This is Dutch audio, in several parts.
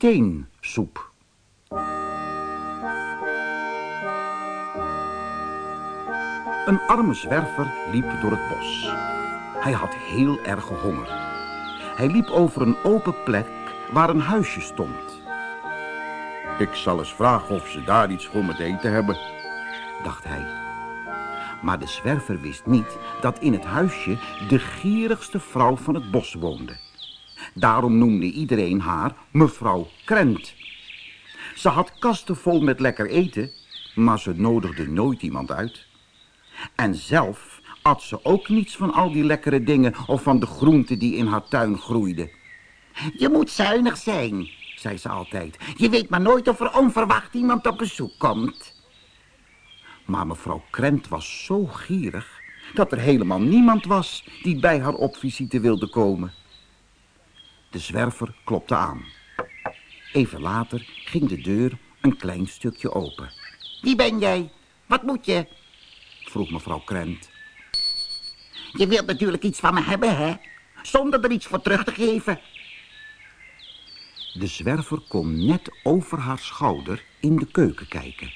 steensoep. Een arme zwerver liep door het bos. Hij had heel erg honger. Hij liep over een open plek waar een huisje stond. Ik zal eens vragen of ze daar iets voor me te eten hebben, dacht hij. Maar de zwerver wist niet dat in het huisje de gierigste vrouw van het bos woonde. Daarom noemde iedereen haar mevrouw Krent. Ze had kasten vol met lekker eten, maar ze nodigde nooit iemand uit. En zelf at ze ook niets van al die lekkere dingen of van de groenten die in haar tuin groeiden. Je moet zuinig zijn, zei ze altijd. Je weet maar nooit of er onverwacht iemand op bezoek komt. Maar mevrouw Krent was zo gierig dat er helemaal niemand was die bij haar op visite wilde komen. De zwerver klopte aan. Even later ging de deur een klein stukje open. Wie ben jij? Wat moet je? vroeg mevrouw Krent. Je wilt natuurlijk iets van me hebben, hè? Zonder er iets voor terug te geven. De zwerver kon net over haar schouder in de keuken kijken.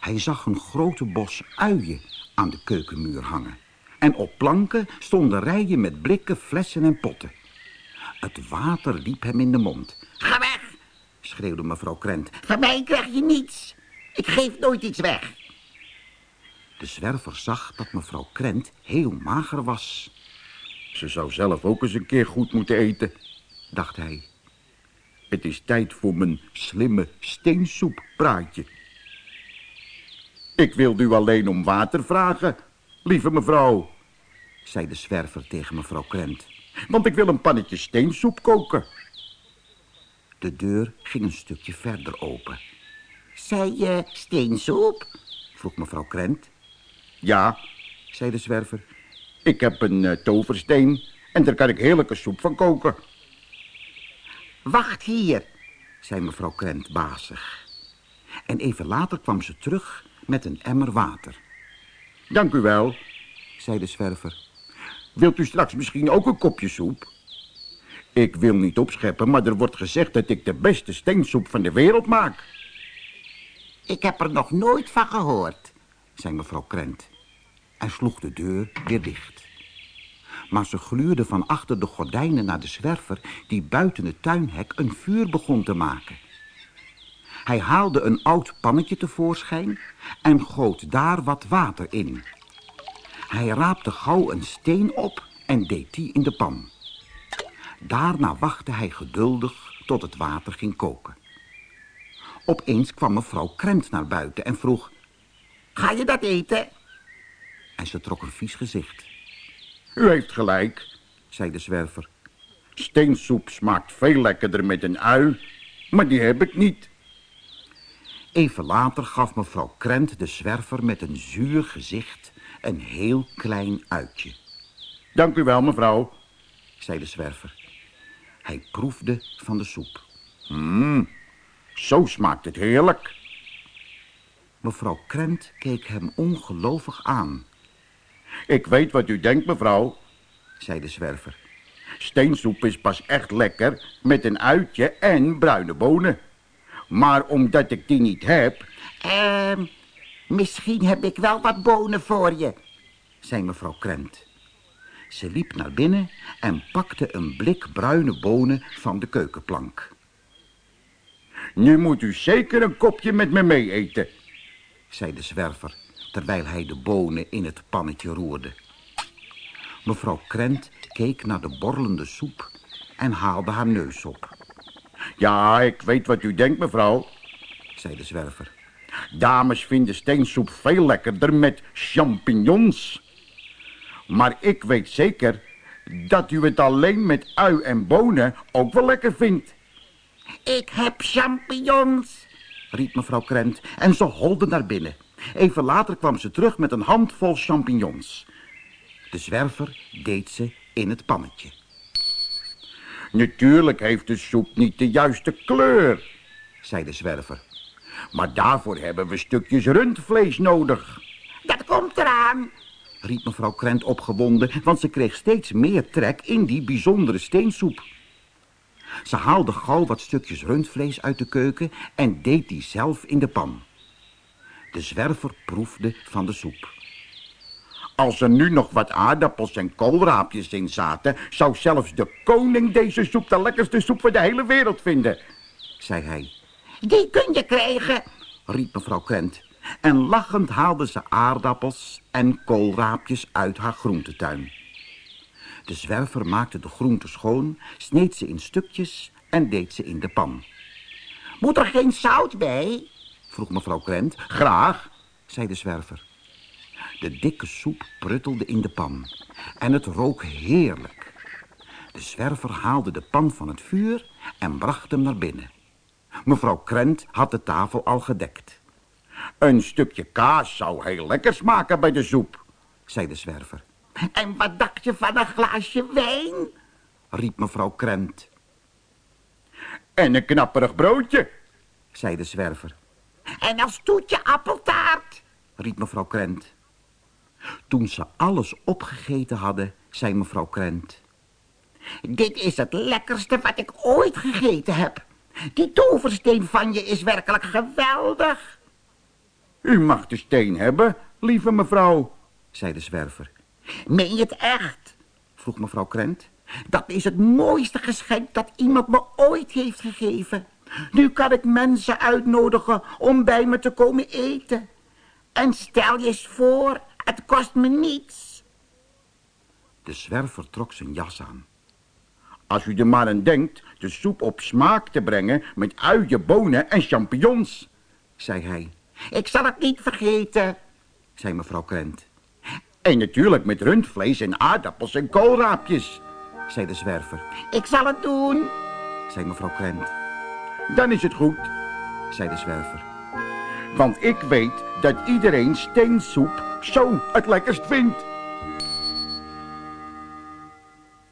Hij zag een grote bos uien aan de keukenmuur hangen. En op planken stonden rijen met blikken, flessen en potten. Het water liep hem in de mond. Ga weg, schreeuwde mevrouw Krent. Van mij krijg je niets. Ik geef nooit iets weg. De zwerver zag dat mevrouw Krent heel mager was. Ze zou zelf ook eens een keer goed moeten eten, dacht hij. Het is tijd voor mijn slimme steensoeppraatje. Ik wilde u alleen om water vragen, lieve mevrouw, zei de zwerver tegen mevrouw Krent. Want ik wil een pannetje steensoep koken. De deur ging een stukje verder open. Zei je steensoep? vroeg mevrouw Krent. Ja, zei de zwerver. Ik heb een uh, toversteen en daar kan ik heerlijke soep van koken. Wacht hier, zei mevrouw Krent bazig. En even later kwam ze terug met een emmer water. Dank u wel, zei de zwerver. Wilt u straks misschien ook een kopje soep? Ik wil niet opscheppen, maar er wordt gezegd dat ik de beste steensoep van de wereld maak. Ik heb er nog nooit van gehoord, zei mevrouw Krent. En sloeg de deur weer dicht. Maar ze gluurde van achter de gordijnen naar de zwerver... die buiten het tuinhek een vuur begon te maken. Hij haalde een oud pannetje tevoorschijn... en goot daar wat water in. Hij raapte gauw een steen op en deed die in de pan. Daarna wachtte hij geduldig tot het water ging koken. Opeens kwam mevrouw Krent naar buiten en vroeg... Ga je dat eten? En ze trok een vies gezicht. U heeft gelijk, zei de zwerver. Steensoep smaakt veel lekkerder met een ui, maar die heb ik niet. Even later gaf mevrouw Krent de zwerver met een zuur gezicht een heel klein uitje. Dank u wel, mevrouw, zei de zwerver. Hij proefde van de soep. Mmm, zo smaakt het heerlijk. Mevrouw Krent keek hem ongelovig aan. Ik weet wat u denkt, mevrouw, zei de zwerver. Steensoep is pas echt lekker met een uitje en bruine bonen. Maar omdat ik die niet heb... Ehm, misschien heb ik wel wat bonen voor je, zei mevrouw Krent. Ze liep naar binnen en pakte een blik bruine bonen van de keukenplank. Nu moet u zeker een kopje met me mee eten, zei de zwerver, terwijl hij de bonen in het pannetje roerde. Mevrouw Krent keek naar de borrelende soep en haalde haar neus op. Ja, ik weet wat u denkt, mevrouw, zei de zwerver. Dames vinden steensoep veel lekkerder met champignons. Maar ik weet zeker dat u het alleen met ui en bonen ook wel lekker vindt. Ik heb champignons, riep mevrouw Krent en ze holde naar binnen. Even later kwam ze terug met een handvol champignons. De zwerver deed ze in het pannetje. Natuurlijk heeft de soep niet de juiste kleur, zei de zwerver. Maar daarvoor hebben we stukjes rundvlees nodig. Dat komt eraan, riep mevrouw Krent opgewonden, want ze kreeg steeds meer trek in die bijzondere steensoep. Ze haalde gauw wat stukjes rundvlees uit de keuken en deed die zelf in de pan. De zwerver proefde van de soep. Als er nu nog wat aardappels en koolraapjes in zaten... zou zelfs de koning deze soep de lekkerste soep van de hele wereld vinden, zei hij. Die kun je krijgen, riep mevrouw Krent. En lachend haalde ze aardappels en koolraapjes uit haar groentetuin. De zwerver maakte de groenten schoon, sneed ze in stukjes en deed ze in de pan. Moet er geen zout bij? vroeg mevrouw Krent. Graag, zei de zwerver. De dikke soep pruttelde in de pan en het rook heerlijk. De zwerver haalde de pan van het vuur en bracht hem naar binnen. Mevrouw Krent had de tafel al gedekt. Een stukje kaas zou heel lekker smaken bij de soep, zei de zwerver. En wat dacht je van een glaasje wijn? riep mevrouw Krent. En een knapperig broodje, zei de zwerver. En als toetje appeltaart, riep mevrouw Krent. Toen ze alles opgegeten hadden, zei mevrouw Krent. Dit is het lekkerste wat ik ooit gegeten heb. Die toversteen van je is werkelijk geweldig. U mag de steen hebben, lieve mevrouw, zei de zwerver. Meen je het echt? vroeg mevrouw Krent. Dat is het mooiste geschenk dat iemand me ooit heeft gegeven. Nu kan ik mensen uitnodigen om bij me te komen eten. En stel je eens voor, het kost me niets. De zwerver trok zijn jas aan. Als u er maar aan denkt de soep op smaak te brengen met uien, bonen en champignons, zei hij. Ik zal het niet vergeten, zei mevrouw Krent. En natuurlijk met rundvlees en aardappels en koolraapjes, zei de zwerver. Ik zal het doen, zei mevrouw Krent. Dan is het goed, zei de zwerver. Want ik weet dat iedereen steensoep zo het lekkerst vindt.